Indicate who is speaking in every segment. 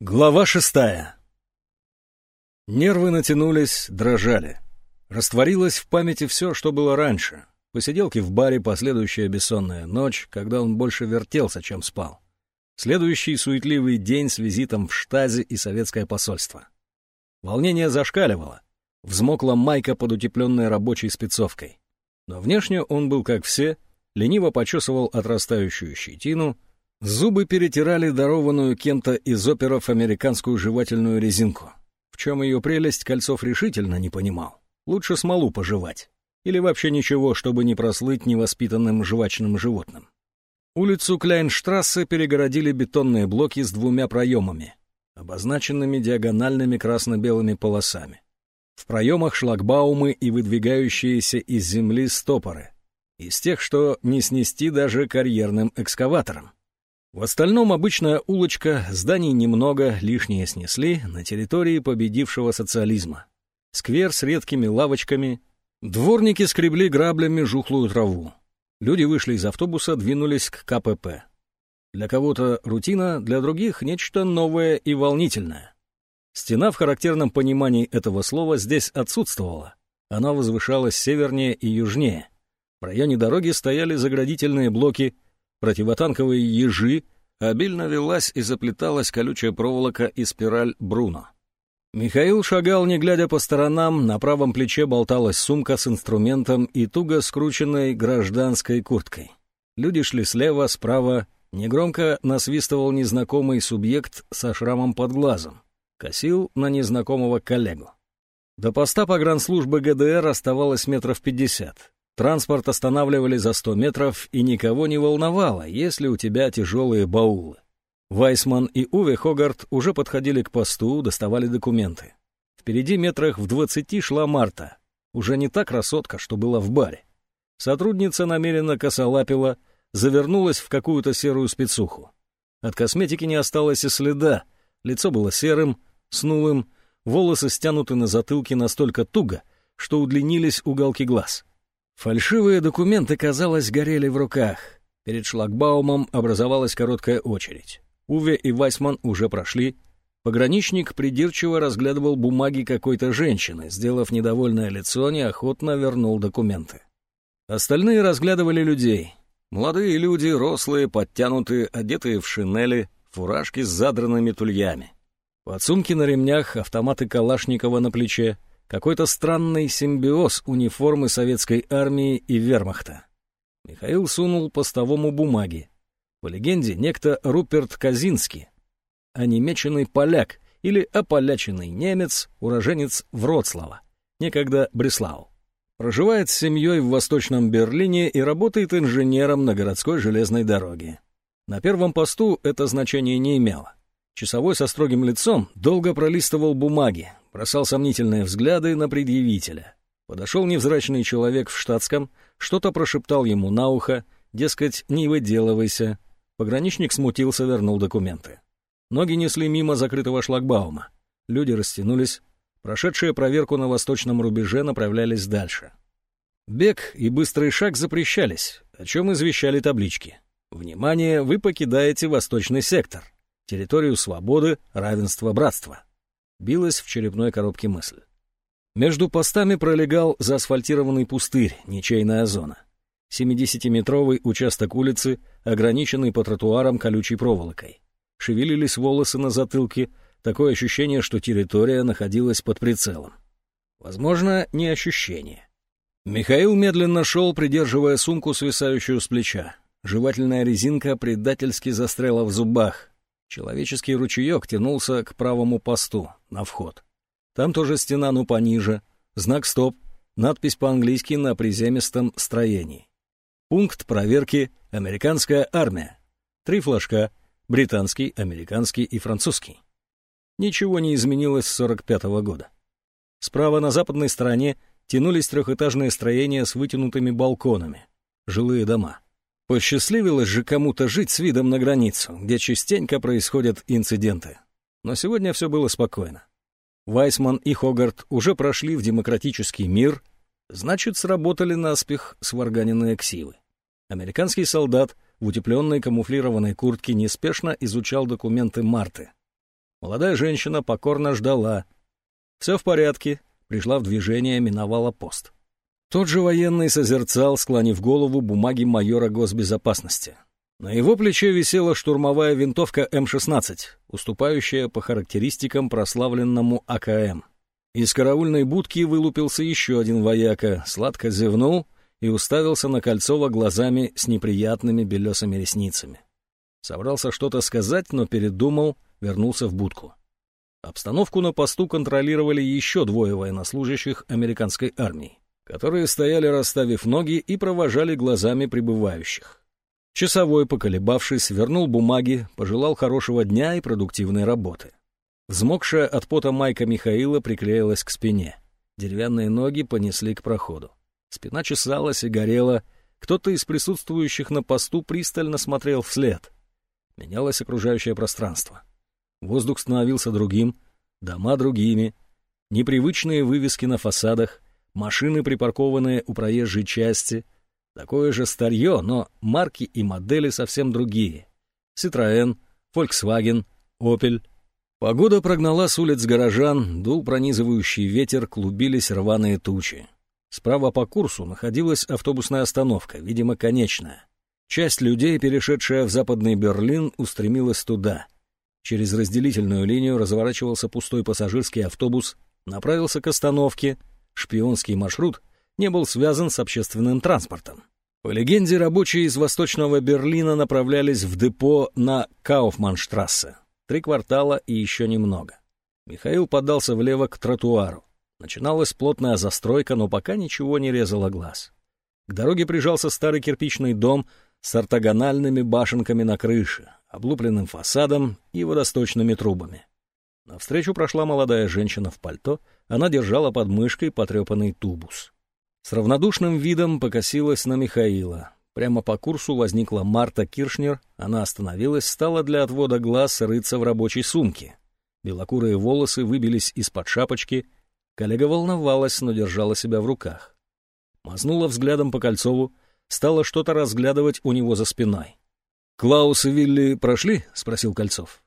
Speaker 1: Глава шестая. Нервы натянулись, дрожали. Растворилось в памяти все, что было раньше. Посиделки в баре, последующая бессонная ночь, когда он больше вертелся, чем спал. Следующий суетливый день с визитом в штазе и советское посольство. Волнение зашкаливало. Взмокла майка под утепленной рабочей спецовкой. Но внешне он был как все, лениво почесывал отрастающую щетину — Зубы перетирали дарованную кем-то из оперов американскую жевательную резинку. В чем ее прелесть, Кольцов решительно не понимал. Лучше смолу пожевать. Или вообще ничего, чтобы не прослыть невоспитанным жвачным животным. Улицу Кляйнштрассе перегородили бетонные блоки с двумя проемами, обозначенными диагональными красно-белыми полосами. В проемах шлагбаумы и выдвигающиеся из земли стопоры. Из тех, что не снести даже карьерным экскаватором. В остальном обычная улочка, зданий немного, лишнее снесли на территории победившего социализма. Сквер с редкими лавочками. Дворники скребли граблями жухлую траву. Люди вышли из автобуса, двинулись к КПП. Для кого-то рутина, для других нечто новое и волнительное. Стена в характерном понимании этого слова здесь отсутствовала. Она возвышалась севернее и южнее. В районе дороги стояли заградительные блоки — противотанковые ежи, обильно велась и заплеталась колючая проволока и спираль Бруно. Михаил шагал, не глядя по сторонам, на правом плече болталась сумка с инструментом и туго скрученной гражданской курткой. Люди шли слева, справа, негромко насвистывал незнакомый субъект со шрамом под глазом. Косил на незнакомого коллегу. До поста погранслужбы ГДР оставалось метров пятьдесят. Транспорт останавливали за сто метров, и никого не волновало, если у тебя тяжелые баулы. Вайсман и Уве Хогарт уже подходили к посту, доставали документы. Впереди метрах в двадцати шла Марта. Уже не та красотка, что была в баре. Сотрудница намеренно косолапила, завернулась в какую-то серую спецуху. От косметики не осталось и следа. Лицо было серым, снулым, волосы стянуты на затылке настолько туго, что удлинились уголки глаз. Фальшивые документы, казалось, горели в руках. Перед шлагбаумом образовалась короткая очередь. Уве и Вайсман уже прошли. Пограничник придирчиво разглядывал бумаги какой-то женщины, сделав недовольное лицо, неохотно вернул документы. Остальные разглядывали людей. Молодые люди, рослые, подтянутые, одетые в шинели, фуражки с задранными тульями. Подсумки на ремнях, автоматы Калашникова на плече — какой-то странный симбиоз униформы советской армии и вермахта. Михаил сунул постовому бумаги. По легенде, некто Руперт Казинский, онемеченный поляк или ополяченный немец, уроженец Вроцлава, некогда Бреслау. Проживает с семьей в Восточном Берлине и работает инженером на городской железной дороге. На первом посту это значение не имело. Часовой со строгим лицом долго пролистывал бумаги, бросал сомнительные взгляды на предъявителя. Подошел невзрачный человек в штатском, что-то прошептал ему на ухо, дескать, не выделывайся. Пограничник смутился, вернул документы. Ноги несли мимо закрытого шлагбаума. Люди растянулись. Прошедшие проверку на восточном рубеже направлялись дальше. Бег и быстрый шаг запрещались, о чем извещали таблички. «Внимание, вы покидаете восточный сектор» территорию свободы, равенства, братства. Билась в черепной коробке мысль. Между постами пролегал заасфальтированный пустырь, ничейная зона. 70-метровый участок улицы, ограниченный по тротуарам колючей проволокой. Шевелились волосы на затылке, такое ощущение, что территория находилась под прицелом. Возможно, не ощущение. Михаил медленно шел, придерживая сумку, свисающую с плеча. Жевательная резинка предательски застряла в зубах, Человеческий ручеек тянулся к правому посту, на вход. Там тоже стена, ну пониже, знак «Стоп», надпись по-английски на приземистом строении. Пункт проверки «Американская армия». Три флажка — британский, американский и французский. Ничего не изменилось с 45 -го года. Справа на западной стороне тянулись трехэтажные строения с вытянутыми балконами, жилые дома. Посчастливилось же кому-то жить с видом на границу, где частенько происходят инциденты. Но сегодня все было спокойно. Вайсман и Хогарт уже прошли в демократический мир, значит, сработали наспех сварганенные ксивы. Американский солдат в утепленной камуфлированной куртке неспешно изучал документы Марты. Молодая женщина покорно ждала. Все в порядке, пришла в движение, миновала пост. Тот же военный созерцал, склонив голову, бумаги майора госбезопасности. На его плече висела штурмовая винтовка М-16, уступающая по характеристикам прославленному АКМ. Из караульной будки вылупился еще один вояка, сладко зевнул и уставился на Кольцова глазами с неприятными белесыми ресницами. Собрался что-то сказать, но передумал, вернулся в будку. Обстановку на посту контролировали еще двое военнослужащих американской армии, которые стояли, расставив ноги, и провожали глазами прибывающих. Часовой, поколебавшись, вернул бумаги, пожелал хорошего дня и продуктивной работы. Взмокшая от пота майка Михаила приклеилась к спине. Деревянные ноги понесли к проходу. Спина чесалась и горела. Кто-то из присутствующих на посту пристально смотрел вслед. Менялось окружающее пространство. Воздух становился другим, дома другими, непривычные вывески на фасадах, машины, припаркованные у проезжей части, такое же старье, но марки и модели совсем другие. Citroën, Volkswagen, Opel. Погода прогнала с улиц горожан, дул пронизывающий ветер, клубились рваные тучи. Справа по курсу находилась автобусная остановка, видимо, конечная. Часть людей, перешедшая в западный Берлин, устремилась туда — Через разделительную линию разворачивался пустой пассажирский автобус, направился к остановке. Шпионский маршрут не был связан с общественным транспортом. По легенде, рабочие из Восточного Берлина направлялись в депо на Кауфманштрассе. Три квартала и еще немного. Михаил подался влево к тротуару. Начиналась плотная застройка, но пока ничего не резало глаз. К дороге прижался старый кирпичный дом с ортогональными башенками на крыше, облупленным фасадом и водосточными трубами. Навстречу прошла молодая женщина в пальто, она держала под мышкой потрепанный тубус. С равнодушным видом покосилась на Михаила. Прямо по курсу возникла Марта Киршнер, она остановилась, стала для отвода глаз рыться в рабочей сумке. Белокурые волосы выбились из-под шапочки, коллега волновалась, но держала себя в руках. Мазнула взглядом по Кольцову, стала что-то разглядывать у него за спиной. «Клаус и Вилли прошли?» — спросил Кольцов.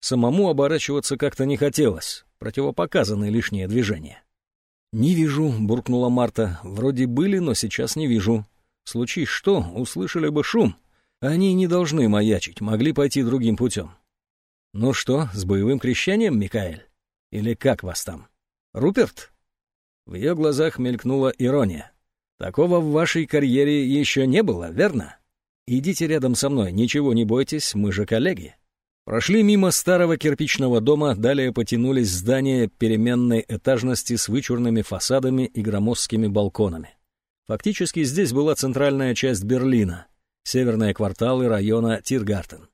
Speaker 1: Самому оборачиваться как-то не хотелось, противопоказаны лишние движения. «Не вижу», — буркнула Марта. «Вроде были, но сейчас не вижу. Случись что, услышали бы шум. Они не должны маячить, могли пойти другим путем». «Ну что, с боевым крещением, Микаэль? Или как вас там? Руперт?» В ее глазах мелькнула ирония. «Такого в вашей карьере еще не было, верно?» «Идите рядом со мной, ничего не бойтесь, мы же коллеги». Прошли мимо старого кирпичного дома, далее потянулись здания переменной этажности с вычурными фасадами и громоздкими балконами. Фактически здесь была центральная часть Берлина, северные кварталы района Тиргартен.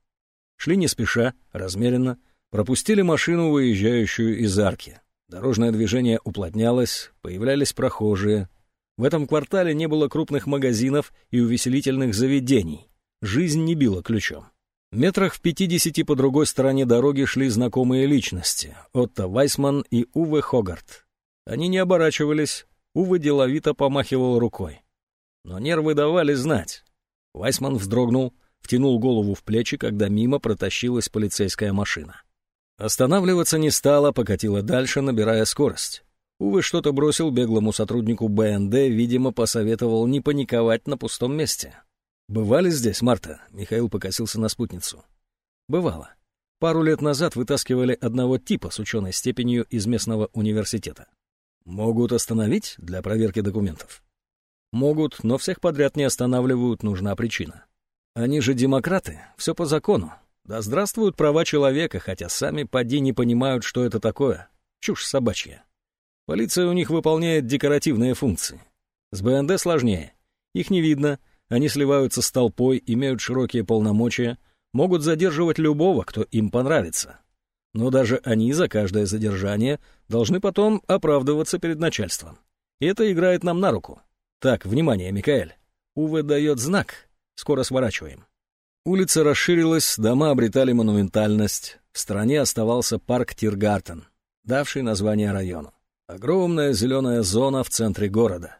Speaker 1: Шли не спеша, размеренно, пропустили машину, выезжающую из арки. Дорожное движение уплотнялось, появлялись прохожие, в этом квартале не было крупных магазинов и увеселительных заведений. Жизнь не била ключом. Метрах в пятидесяти по другой стороне дороги шли знакомые личности — Отто Вайсман и Уве Хогарт. Они не оборачивались, Уве деловито помахивал рукой. Но нервы давали знать. Вайсман вздрогнул, втянул голову в плечи, когда мимо протащилась полицейская машина. Останавливаться не стала, покатила дальше, набирая скорость. Увы, что-то бросил беглому сотруднику БНД, видимо, посоветовал не паниковать на пустом месте. «Бывали здесь, Марта?» — Михаил покосился на спутницу. «Бывало. Пару лет назад вытаскивали одного типа с ученой степенью из местного университета. Могут остановить для проверки документов?» «Могут, но всех подряд не останавливают, нужна причина. Они же демократы, все по закону. Да здравствуют права человека, хотя сами поди не понимают, что это такое. Чушь собачья». Полиция у них выполняет декоративные функции. С БНД сложнее. Их не видно, они сливаются с толпой, имеют широкие полномочия, могут задерживать любого, кто им понравится. Но даже они за каждое задержание должны потом оправдываться перед начальством. Это играет нам на руку. Так, внимание, Микаэль. Уве дает знак. Скоро сворачиваем. Улица расширилась, дома обретали монументальность. В стороне оставался парк Тиргартен, давший название району. Огромная зеленая зона в центре города.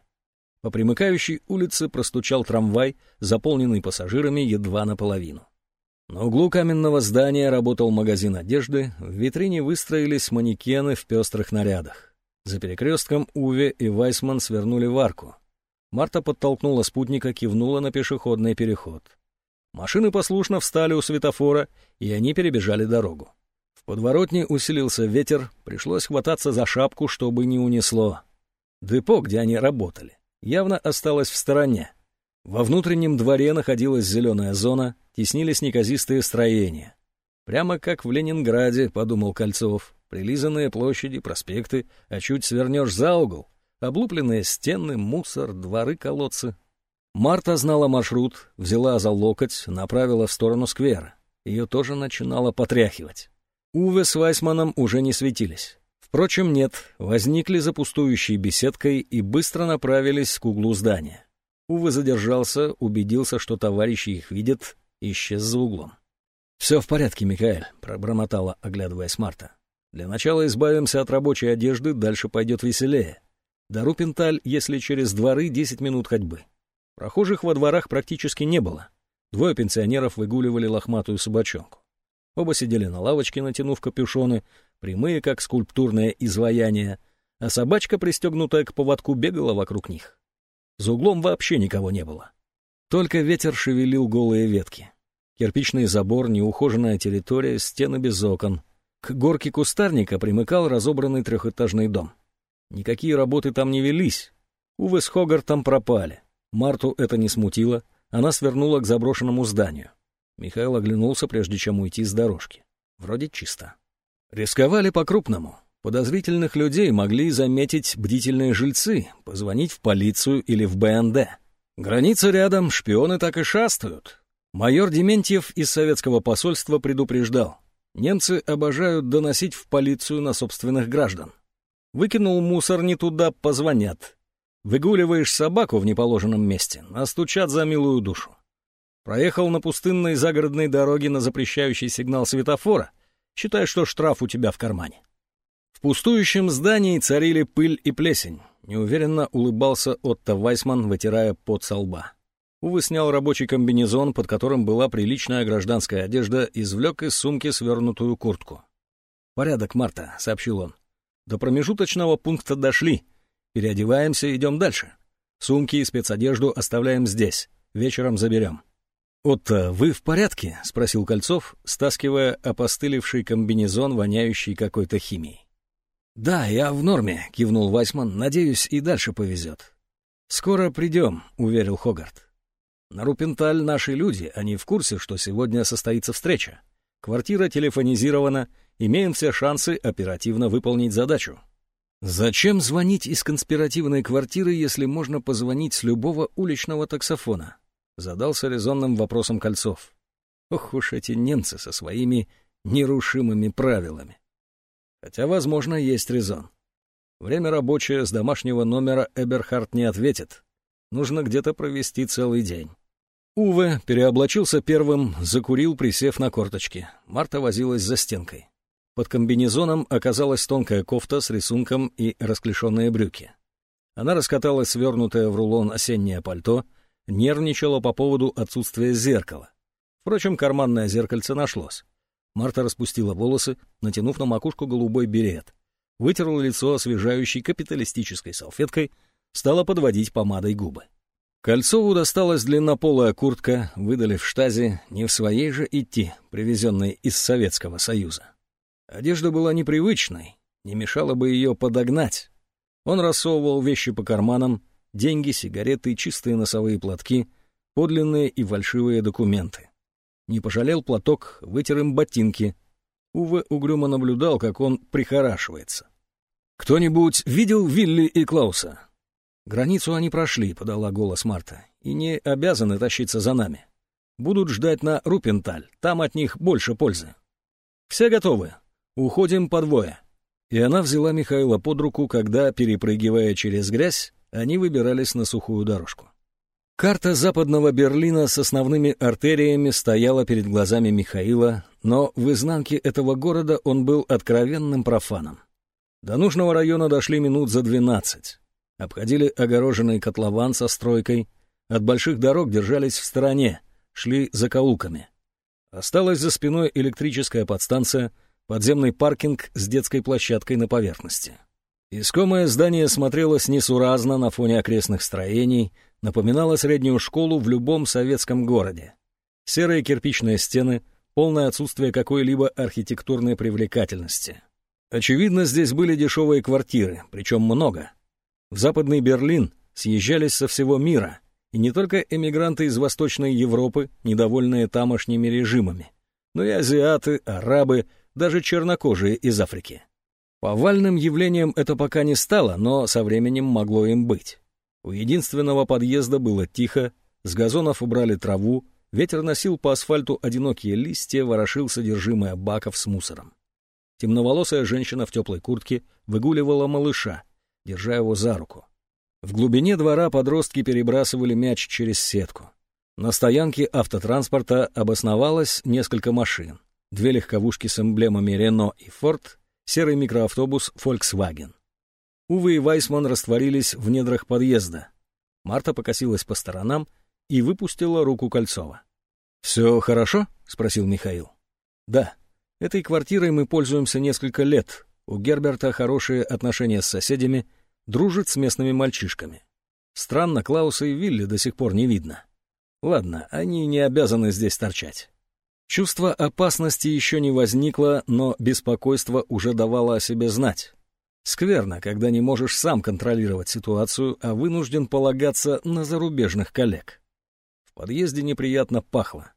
Speaker 1: По примыкающей улице простучал трамвай, заполненный пассажирами едва наполовину. На углу каменного здания работал магазин одежды, в витрине выстроились манекены в пестрых нарядах. За перекрестком Уве и Вайсман свернули в арку. Марта подтолкнула спутника, кивнула на пешеходный переход. Машины послушно встали у светофора, и они перебежали дорогу. В подворотне усилился ветер, пришлось хвататься за шапку, чтобы не унесло. Депо, где они работали, явно осталось в стороне. Во внутреннем дворе находилась зеленая зона, теснились неказистые строения. Прямо как в Ленинграде, подумал Кольцов, прилизанные площади, проспекты, а чуть свернешь за угол, облупленные стены, мусор, дворы, колодцы. Марта знала маршрут, взяла за локоть, направила в сторону сквера. Ее тоже начинало потряхивать. Уве с Вайсманом уже не светились. Впрочем, нет, возникли за пустующей беседкой и быстро направились к углу здания. Увы задержался, убедился, что товарищи их видят, исчез за углом. «Все в порядке, Микаэль», — пробормотала, оглядываясь Марта. «Для начала избавимся от рабочей одежды, дальше пойдет веселее. До Рупенталь, если через дворы, десять минут ходьбы. Прохожих во дворах практически не было. Двое пенсионеров выгуливали лохматую собачонку. Оба сидели на лавочке, натянув капюшоны, прямые, как скульптурное изваяние, а собачка, пристегнутая к поводку, бегала вокруг них. За углом вообще никого не было. Только ветер шевелил голые ветки. Кирпичный забор, неухоженная территория, стены без окон. К горке кустарника примыкал разобранный трехэтажный дом. Никакие работы там не велись. Увы с Хогартом пропали. Марту это не смутило, она свернула к заброшенному зданию. Михаил оглянулся, прежде чем уйти с дорожки. Вроде чисто. Рисковали по-крупному. Подозрительных людей могли заметить бдительные жильцы, позвонить в полицию или в БНД. Граница рядом, шпионы так и шастают. Майор Дементьев из советского посольства предупреждал. Немцы обожают доносить в полицию на собственных граждан. Выкинул мусор не туда, позвонят. Выгуливаешь собаку в неположенном месте, настучат за милую душу. Проехал на пустынной загородной дороге на запрещающий сигнал светофора, считай, что штраф у тебя в кармане пустующем здании царили пыль и плесень. Неуверенно улыбался Отто Вайсман, вытирая пот со лба. Увы, снял рабочий комбинезон, под которым была приличная гражданская одежда, извлек из сумки свернутую куртку. «Порядок, Марта», — сообщил он. «До промежуточного пункта дошли. Переодеваемся, идем дальше. Сумки и спецодежду оставляем здесь. Вечером заберем». «Отто, вы в порядке?» — спросил Кольцов, стаскивая опостылевший комбинезон, воняющий какой-то химией. «Да, я в норме», — кивнул Вайсман. «Надеюсь, и дальше повезет». «Скоро придем», — уверил Хогарт. «На Рупенталь наши люди, они в курсе, что сегодня состоится встреча. Квартира телефонизирована, имеем все шансы оперативно выполнить задачу». «Зачем звонить из конспиративной квартиры, если можно позвонить с любого уличного таксофона?» — задался резонным вопросом Кольцов. «Ох уж эти немцы со своими нерушимыми правилами». Хотя, возможно, есть резон. Время рабочее, с домашнего номера Эберхард не ответит. Нужно где-то провести целый день. Уве переоблачился первым, закурил, присев на корточки. Марта возилась за стенкой. Под комбинезоном оказалась тонкая кофта с рисунком и расклешенные брюки. Она раскатала свернутое в рулон осеннее пальто, нервничала по поводу отсутствия зеркала. Впрочем, карманное зеркальце нашлось. Марта распустила волосы, натянув на макушку голубой берет. Вытерла лицо освежающей капиталистической салфеткой, стала подводить помадой губы. Кольцову досталась длиннополая куртка, выдали в штазе, не в своей же идти, привезенной из Советского Союза. Одежда была непривычной, не мешало бы ее подогнать. Он рассовывал вещи по карманам, деньги, сигареты, чистые носовые платки, подлинные и фальшивые документы. Не пожалел платок, вытер им ботинки. Увы, угрюмо наблюдал, как он прихорашивается. «Кто-нибудь видел Вилли и Клауса?» «Границу они прошли», — подала голос Марта, — «и не обязаны тащиться за нами. Будут ждать на Рупенталь, там от них больше пользы». «Все готовы. Уходим по двое». И она взяла Михаила под руку, когда, перепрыгивая через грязь, они выбирались на сухую дорожку. Карта западного Берлина с основными артериями стояла перед глазами Михаила, но в изнанке этого города он был откровенным профаном. До нужного района дошли минут за двенадцать. Обходили огороженный котлован со стройкой, от больших дорог держались в стороне, шли закоулками. Осталась за спиной электрическая подстанция, подземный паркинг с детской площадкой на поверхности. Искомое здание смотрелось несуразно на фоне окрестных строений, напоминало среднюю школу в любом советском городе. Серые кирпичные стены, полное отсутствие какой-либо архитектурной привлекательности. Очевидно, здесь были дешевые квартиры, причем много. В Западный Берлин съезжались со всего мира, и не только эмигранты из Восточной Европы, недовольные тамошними режимами, но и азиаты, арабы, даже чернокожие из Африки. Повальным явлением это пока не стало, но со временем могло им быть. У единственного подъезда было тихо, с газонов убрали траву, ветер носил по асфальту одинокие листья, ворошил содержимое баков с мусором. Темноволосая женщина в теплой куртке выгуливала малыша, держа его за руку. В глубине двора подростки перебрасывали мяч через сетку. На стоянке автотранспорта обосновалось несколько машин. Две легковушки с эмблемами «Рено» и «Форд», серый микроавтобус «Фольксваген». Увы и Вайсман растворились в недрах подъезда. Марта покосилась по сторонам и выпустила руку Кольцова. «Все хорошо?» — спросил Михаил. «Да. Этой квартирой мы пользуемся несколько лет. У Герберта хорошие отношения с соседями, дружит с местными мальчишками. Странно, Клауса и Вилли до сих пор не видно. Ладно, они не обязаны здесь торчать. Чувство опасности еще не возникло, но беспокойство уже давало о себе знать. Скверно, когда не можешь сам контролировать ситуацию, а вынужден полагаться на зарубежных коллег. В подъезде неприятно пахло.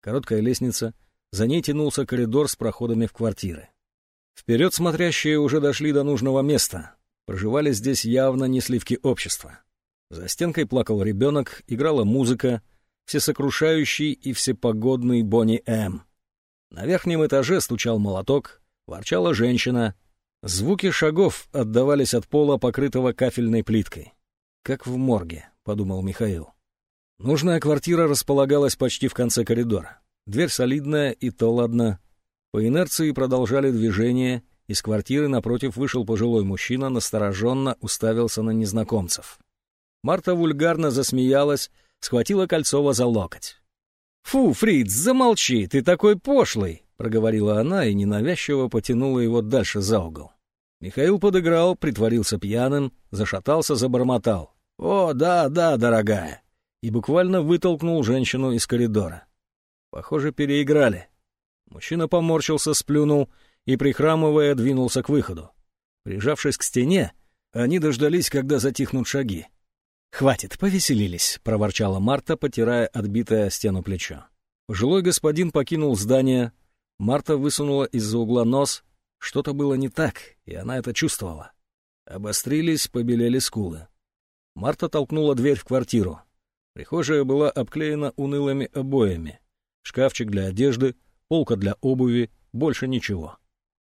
Speaker 1: Короткая лестница, за ней тянулся коридор с проходами в квартиры. Вперед смотрящие уже дошли до нужного места. Проживали здесь явно не сливки общества. За стенкой плакал ребенок, играла музыка, всесокрушающий и всепогодный Бонни М. На верхнем этаже стучал молоток, ворчала женщина, Звуки шагов отдавались от пола, покрытого кафельной плиткой. «Как в морге», — подумал Михаил. Нужная квартира располагалась почти в конце коридора. Дверь солидная, и то ладно. По инерции продолжали движение, из квартиры напротив вышел пожилой мужчина, настороженно уставился на незнакомцев. Марта вульгарно засмеялась, схватила Кольцова за локоть. «Фу, Фриц, замолчи, ты такой пошлый!» — проговорила она и ненавязчиво потянула его дальше за угол. Михаил подыграл, притворился пьяным, зашатался, забормотал. «О, да, да, дорогая!» и буквально вытолкнул женщину из коридора. Похоже, переиграли. Мужчина поморщился, сплюнул и, прихрамывая, двинулся к выходу. Прижавшись к стене, они дождались, когда затихнут шаги. «Хватит, повеселились», — проворчала Марта, потирая отбитое стену плечо. Пожилой господин покинул здание. Марта высунула из-за угла нос, что-то было не так, и она это чувствовала. Обострились, побелели скулы. Марта толкнула дверь в квартиру. Прихожая была обклеена унылыми обоями. Шкафчик для одежды, полка для обуви, больше ничего.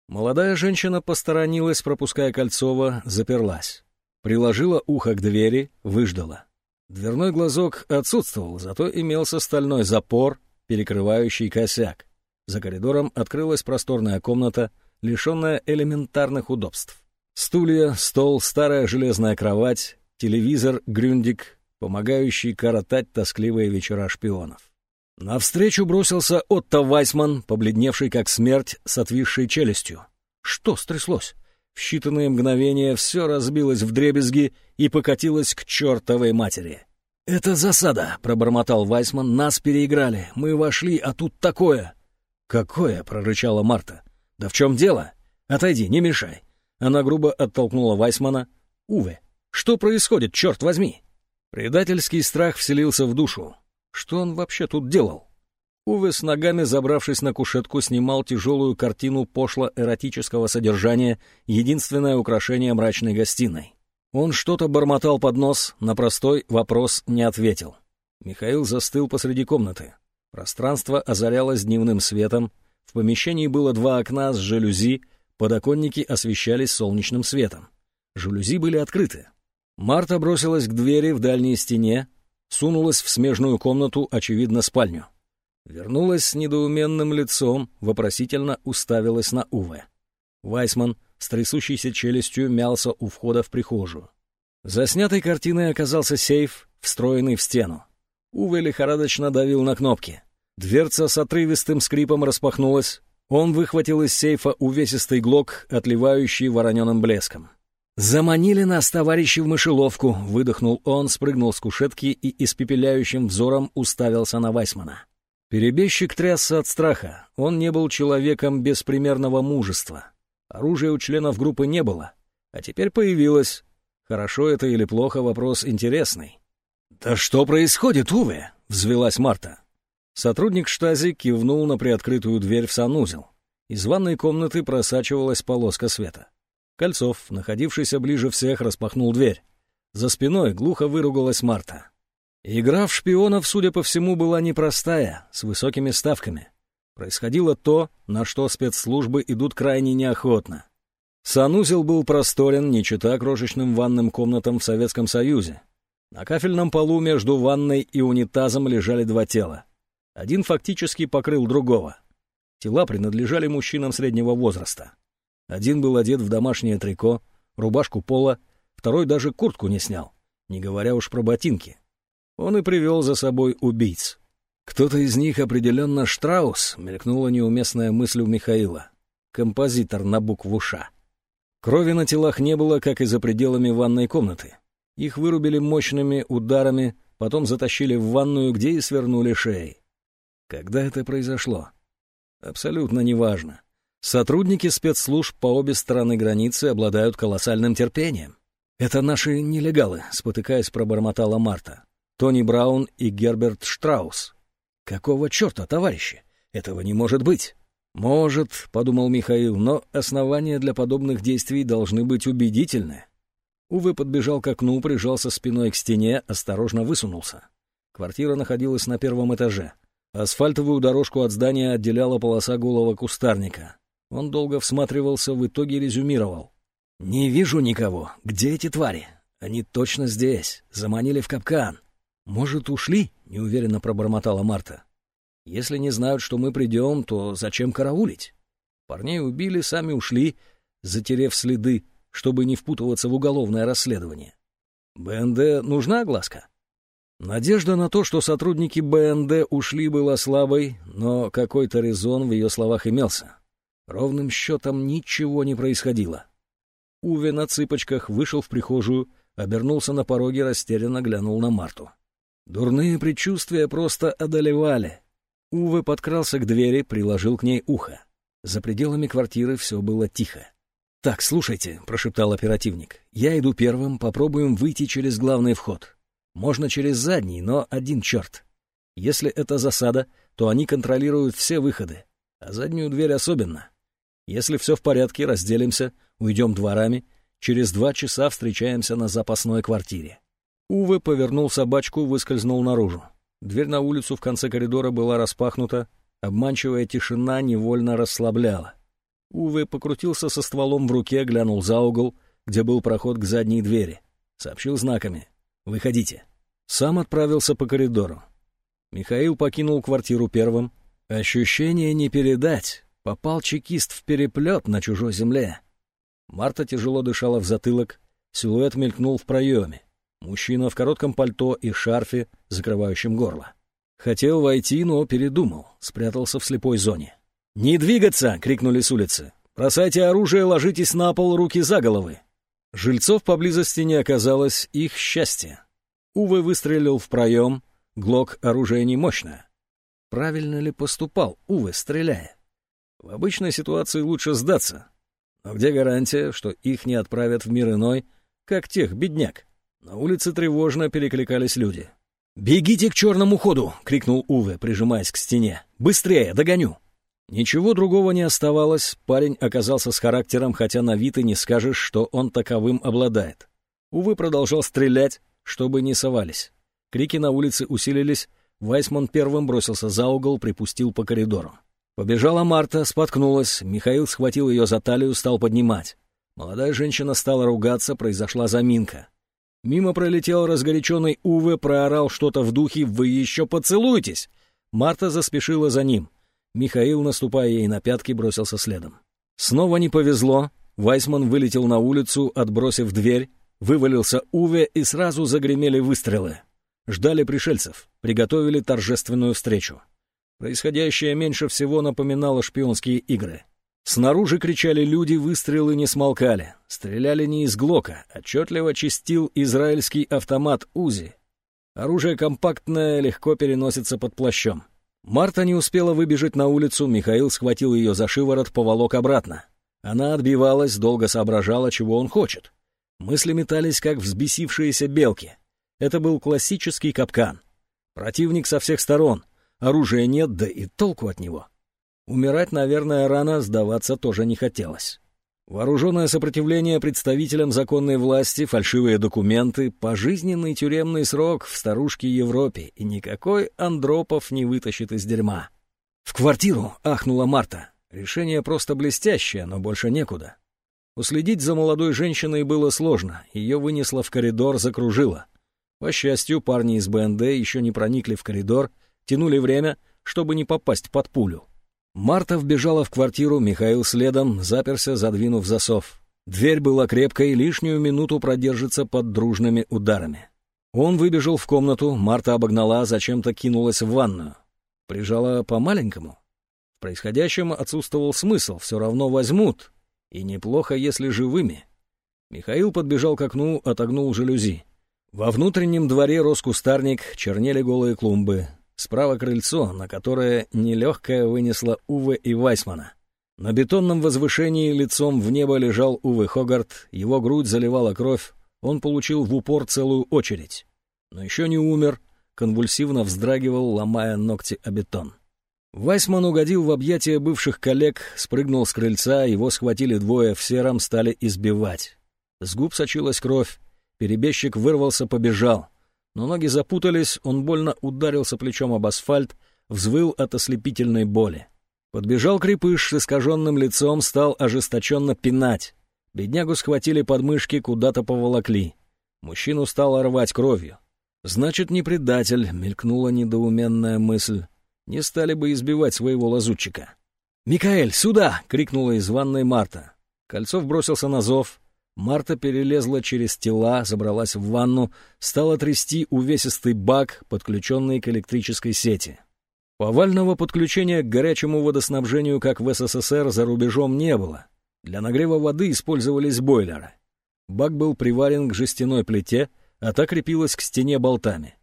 Speaker 1: Молодая женщина посторонилась, пропуская Кольцова, заперлась. Приложила ухо к двери, выждала. Дверной глазок отсутствовал, зато имелся стальной запор, перекрывающий косяк. За коридором открылась просторная комната, лишенная элементарных удобств. Стулья, стол, старая железная кровать, телевизор, грюндик, помогающий коротать тоскливые вечера шпионов. Навстречу бросился Отто Вайсман, побледневший как смерть, с отвисшей челюстью. Что стряслось? В считанные мгновения все разбилось в дребезги и покатилось к чертовой матери. «Это засада», — пробормотал Вайсман, — «нас переиграли. Мы вошли, а тут такое». «Какое?» — прорычала Марта. «Да в чем дело? Отойди, не мешай». Она грубо оттолкнула Вайсмана. «Уве, что происходит, черт возьми?» Предательский страх вселился в душу. Что он вообще тут делал? Уве с ногами, забравшись на кушетку, снимал тяжелую картину пошло-эротического содержания, единственное украшение мрачной гостиной. Он что-то бормотал под нос, на простой вопрос не ответил. Михаил застыл посреди комнаты. Пространство озарялось дневным светом, в помещении было два окна с жалюзи, подоконники освещались солнечным светом. Жалюзи были открыты. Марта бросилась к двери в дальней стене, сунулась в смежную комнату, очевидно, спальню. Вернулась с недоуменным лицом, вопросительно уставилась на Уве. Вайсман с трясущейся челюстью мялся у входа в прихожую. За снятой картиной оказался сейф, встроенный в стену. Уве лихорадочно давил на кнопки. Дверца с отрывистым скрипом распахнулась. Он выхватил из сейфа увесистый глок, отливающий вороненым блеском. «Заманили нас, товарищи, в мышеловку!» — выдохнул он, спрыгнул с кушетки и испепеляющим взором уставился на Вайсмана. Перебежчик трясся от страха. Он не был человеком беспримерного мужества. Оружия у членов группы не было. А теперь появилось. Хорошо это или плохо, вопрос интересный. «Да что происходит, Уве?» — взвелась Марта. Сотрудник штази кивнул на приоткрытую дверь в санузел. Из ванной комнаты просачивалась полоска света. Кольцов, находившийся ближе всех, распахнул дверь. За спиной глухо выругалась Марта. Игра в шпионов, судя по всему, была непростая, с высокими ставками. Происходило то, на что спецслужбы идут крайне неохотно. Санузел был просторен, не чита крошечным ванным комнатам в Советском Союзе. На кафельном полу между ванной и унитазом лежали два тела. Один фактически покрыл другого. Тела принадлежали мужчинам среднего возраста. Один был одет в домашнее трико, рубашку пола, второй даже куртку не снял, не говоря уж про ботинки. Он и привел за собой убийц. Кто-то из них определенно Штраус, мелькнула неуместная мысль у Михаила. Композитор на букву «Ш». Крови на телах не было, как и за пределами ванной комнаты. Их вырубили мощными ударами, потом затащили в ванную, где и свернули шеи. Когда это произошло? Абсолютно неважно. Сотрудники спецслужб по обе стороны границы обладают колоссальным терпением. «Это наши нелегалы», — спотыкаясь, пробормотала Марта. Тони Браун и Герберт Штраус. Какого черта, товарищи? Этого не может быть. Может, — подумал Михаил, — но основания для подобных действий должны быть убедительны. Увы подбежал к окну, прижался спиной к стене, осторожно высунулся. Квартира находилась на первом этаже. Асфальтовую дорожку от здания отделяла полоса голого кустарника. Он долго всматривался, в итоге резюмировал. «Не вижу никого. Где эти твари? Они точно здесь. Заманили в капкан. «Может, ушли?» — неуверенно пробормотала Марта. «Если не знают, что мы придем, то зачем караулить? Парней убили, сами ушли, затерев следы, чтобы не впутываться в уголовное расследование. БНД нужна огласка?» Надежда на то, что сотрудники БНД ушли, была слабой, но какой-то резон в ее словах имелся. Ровным счетом ничего не происходило. Уве на цыпочках вышел в прихожую, обернулся на пороге, растерянно глянул на Марту. Дурные предчувствия просто одолевали. Уве подкрался к двери, приложил к ней ухо. За пределами квартиры все было тихо. «Так, слушайте», — прошептал оперативник. «Я иду первым, попробуем выйти через главный вход. Можно через задний, но один черт. Если это засада, то они контролируют все выходы, а заднюю дверь особенно. Если все в порядке, разделимся, уйдем дворами, через два часа встречаемся на запасной квартире. Уве повернул собачку, выскользнул наружу. Дверь на улицу в конце коридора была распахнута, обманчивая тишина невольно расслабляла. Уве покрутился со стволом в руке, глянул за угол, где был проход к задней двери. Сообщил знаками. «Выходите». Сам отправился по коридору. Михаил покинул квартиру первым. Ощущение не передать. Попал чекист в переплет на чужой земле. Марта тяжело дышала в затылок. Силуэт мелькнул в проеме. Мужчина в коротком пальто и шарфе, закрывающем горло. Хотел войти, но передумал, спрятался в слепой зоне. «Не двигаться!» — крикнули с улицы. «Бросайте оружие, ложитесь на пол, руки за головы!» Жильцов поблизости не оказалось, их счастье. Увы выстрелил в проем, глок оружие не мощное. Правильно ли поступал Увы, стреляя? В обычной ситуации лучше сдаться. Но где гарантия, что их не отправят в мир иной, как тех бедняк? На улице тревожно перекликались люди. «Бегите к черному ходу!» — крикнул Уве, прижимаясь к стене. «Быстрее, догоню!» Ничего другого не оставалось, парень оказался с характером, хотя на вид и не скажешь, что он таковым обладает. Увы продолжал стрелять, чтобы не совались. Крики на улице усилились, Вайсман первым бросился за угол, припустил по коридору. Побежала Марта, споткнулась, Михаил схватил ее за талию, стал поднимать. Молодая женщина стала ругаться, произошла заминка. Мимо пролетел разгоряченный Уве, проорал что-то в духе «Вы еще поцелуйтесь!» Марта заспешила за ним. Михаил, наступая ей на пятки, бросился следом. Снова не повезло. Вайсман вылетел на улицу, отбросив дверь. Вывалился Уве, и сразу загремели выстрелы. Ждали пришельцев, приготовили торжественную встречу. Происходящее меньше всего напоминало шпионские игры. Снаружи кричали люди, выстрелы не смолкали. Стреляли не из Глока, отчетливо чистил израильский автомат УЗИ. Оружие компактное, легко переносится под плащом. Марта не успела выбежать на улицу, Михаил схватил ее за шиворот, поволок обратно. Она отбивалась, долго соображала, чего он хочет. Мысли метались, как взбесившиеся белки. Это был классический капкан. Противник со всех сторон. Оружия нет, да и толку от него. Умирать, наверное, рано, сдаваться тоже не хотелось. Вооруженное сопротивление представителям законной власти, фальшивые документы, пожизненный тюремный срок в старушке Европе, и никакой Андропов не вытащит из дерьма. «В квартиру!» — ахнула Марта. Решение просто блестящее, но больше некуда. Уследить за молодой женщиной было сложно, ее вынесло в коридор, закружило. По счастью, парни из БНД еще не проникли в коридор, тянули время, чтобы не попасть под пулю. Марта вбежала в квартиру, Михаил следом, заперся, задвинув засов. Дверь была крепкой, лишнюю минуту продержится под дружными ударами. Он выбежал в комнату, Марта обогнала, зачем-то кинулась в ванную. Прижала по-маленькому. В происходящем отсутствовал смысл, все равно возьмут. И неплохо, если живыми. Михаил подбежал к окну, отогнул жалюзи. Во внутреннем дворе рос кустарник, чернели голые клумбы. Справа крыльцо, на которое нелегкое вынесло Уве и Вайсмана. На бетонном возвышении лицом в небо лежал Уве Хогарт, его грудь заливала кровь, он получил в упор целую очередь. Но еще не умер, конвульсивно вздрагивал, ломая ногти о бетон. Вайсман угодил в объятия бывших коллег, спрыгнул с крыльца, его схватили двое в сером, стали избивать. С губ сочилась кровь, перебежчик вырвался, побежал — но ноги запутались, он больно ударился плечом об асфальт, взвыл от ослепительной боли. Подбежал крепыш с искаженным лицом, стал ожесточенно пинать. Беднягу схватили подмышки, куда-то поволокли. Мужчину стало рвать кровью. «Значит, не предатель», — мелькнула недоуменная мысль. «Не стали бы избивать своего лазутчика». «Микаэль, сюда!» — крикнула из ванной Марта. Кольцов бросился на зов. Марта перелезла через тела, забралась в ванну, стала трясти увесистый бак, подключенный к электрической сети. Повального подключения к горячему водоснабжению, как в СССР, за рубежом не было. Для нагрева воды использовались бойлеры. Бак был приварен к жестяной плите, а та крепилась к стене болтами.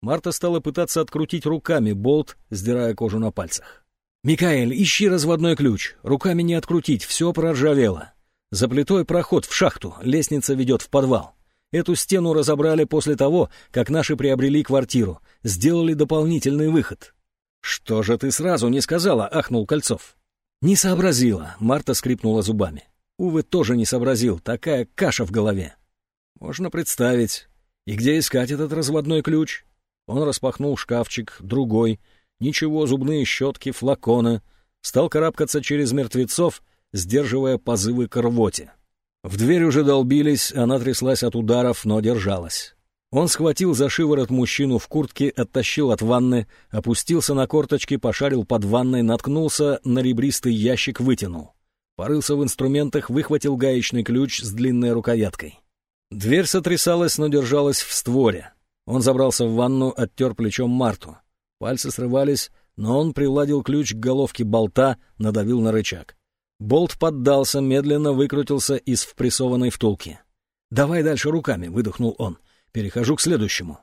Speaker 1: Марта стала пытаться открутить руками болт, сдирая кожу на пальцах. «Микаэль, ищи разводной ключ. Руками не открутить, все проржавело». За плитой проход в шахту, лестница ведет в подвал. Эту стену разобрали после того, как наши приобрели квартиру, сделали дополнительный выход. «Что же ты сразу не сказала?» — ахнул Кольцов. «Не сообразила», — Марта скрипнула зубами. Увы, тоже не сообразил, такая каша в голове. Можно представить. И где искать этот разводной ключ? Он распахнул шкафчик, другой. Ничего, зубные щетки, флаконы. Стал карабкаться через мертвецов сдерживая позывы к рвоте. В дверь уже долбились, она тряслась от ударов, но держалась. Он схватил за шиворот мужчину в куртке, оттащил от ванны, опустился на корточки, пошарил под ванной, наткнулся на ребристый ящик, вытянул. Порылся в инструментах, выхватил гаечный ключ с длинной рукояткой. Дверь сотрясалась, но держалась в створе. Он забрался в ванну, оттер плечом Марту. Пальцы срывались, но он приладил ключ к головке болта, надавил на рычаг. Болт поддался, медленно выкрутился из впрессованной втулки. «Давай дальше руками», — выдохнул он. «Перехожу к следующему».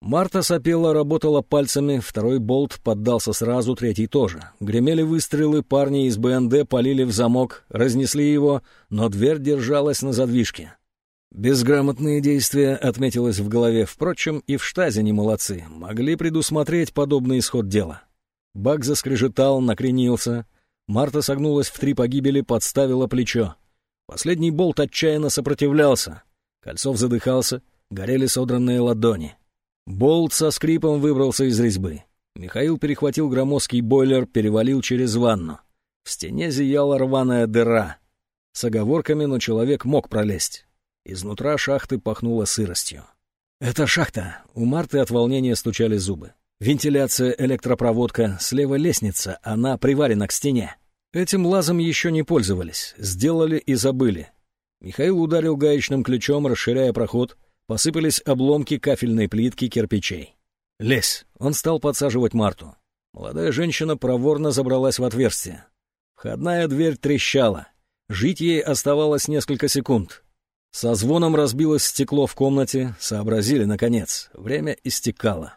Speaker 1: Марта сопела, работала пальцами, второй болт поддался сразу, третий тоже. Гремели выстрелы, парни из БНД полили в замок, разнесли его, но дверь держалась на задвижке. Безграмотные действия отметилось в голове, впрочем, и в штазе не молодцы, могли предусмотреть подобный исход дела. Бак заскрежетал, накренился — Марта согнулась в три погибели, подставила плечо. Последний болт отчаянно сопротивлялся. Кольцов задыхался, горели содранные ладони. Болт со скрипом выбрался из резьбы. Михаил перехватил громоздкий бойлер, перевалил через ванну. В стене зияла рваная дыра. С оговорками, но человек мог пролезть. Изнутра шахты пахнуло сыростью. «Это шахта!» У Марты от волнения стучали зубы. Вентиляция, электропроводка, слева лестница, она приварена к стене. Этим лазом еще не пользовались, сделали и забыли. Михаил ударил гаечным ключом, расширяя проход, посыпались обломки кафельной плитки кирпичей. «Лезь!» — он стал подсаживать Марту. Молодая женщина проворно забралась в отверстие. Входная дверь трещала. Жить ей оставалось несколько секунд. Со звоном разбилось стекло в комнате, сообразили, наконец. Время истекало.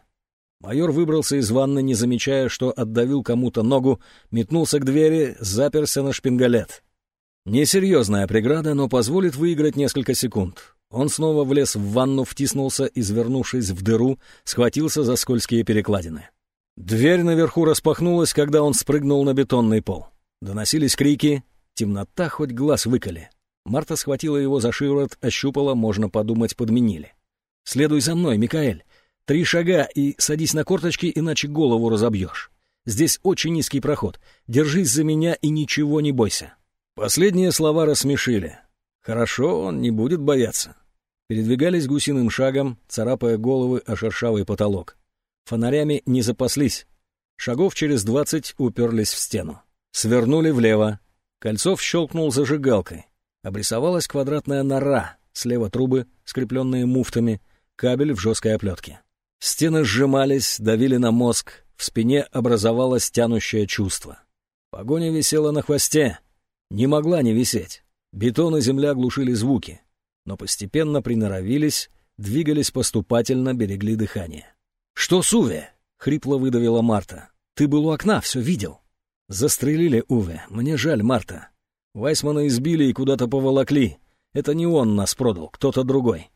Speaker 1: Майор выбрался из ванны, не замечая, что отдавил кому-то ногу, метнулся к двери, заперся на шпингалет. Несерьезная преграда, но позволит выиграть несколько секунд. Он снова влез в ванну, втиснулся, извернувшись в дыру, схватился за скользкие перекладины. Дверь наверху распахнулась, когда он спрыгнул на бетонный пол. Доносились крики, темнота хоть глаз выколи. Марта схватила его за шиворот, ощупала, можно подумать, подменили. «Следуй за мной, Микаэль. Три шага и садись на корточки, иначе голову разобьешь. Здесь очень низкий проход. Держись за меня и ничего не бойся». Последние слова рассмешили. Хорошо, он не будет бояться. Передвигались гусиным шагом, царапая головы о шершавый потолок. Фонарями не запаслись. Шагов через двадцать уперлись в стену. Свернули влево. Кольцов щелкнул зажигалкой. Обрисовалась квадратная нора, слева трубы, скрепленные муфтами, кабель в жесткой оплетке. Стены сжимались, давили на мозг, в спине образовалось тянущее чувство. Погоня висела на хвосте. Не могла не висеть. Бетон и земля глушили звуки, но постепенно приноровились, двигались поступательно, берегли дыхание. «Что, Суве?» — хрипло выдавила Марта. «Ты был у окна, все видел». «Застрелили Уве. Мне жаль, Марта. Вайсмана избили и куда-то поволокли. Это не он нас продал, кто-то другой.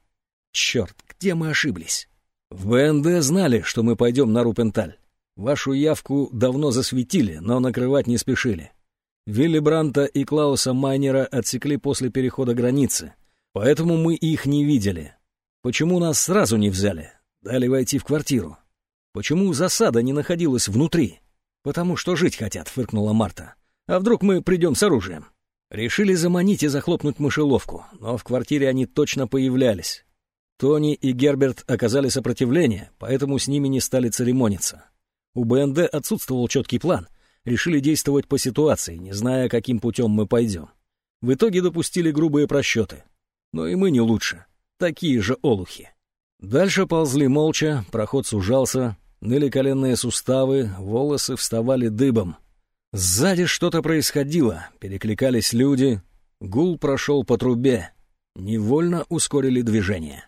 Speaker 1: Черт, где мы ошиблись? В БНД знали, что мы пойдем на Рупенталь. Вашу явку давно засветили, но накрывать не спешили. Вилли Бранта и Клауса Майнера отсекли после перехода границы, поэтому мы их не видели. Почему нас сразу не взяли? Дали войти в квартиру. Почему засада не находилась внутри? Потому что жить хотят, фыркнула Марта. А вдруг мы придем с оружием? Решили заманить и захлопнуть мышеловку, но в квартире они точно появлялись. Тони и Герберт оказали сопротивление, поэтому с ними не стали церемониться. У БНД отсутствовал четкий план. Решили действовать по ситуации, не зная, каким путем мы пойдем. В итоге допустили грубые просчеты. Но и мы не лучше. Такие же олухи. Дальше ползли молча, проход сужался, ныли коленные суставы, волосы вставали дыбом — Сзади что-то происходило, перекликались люди, гул прошел по трубе, невольно ускорили движение.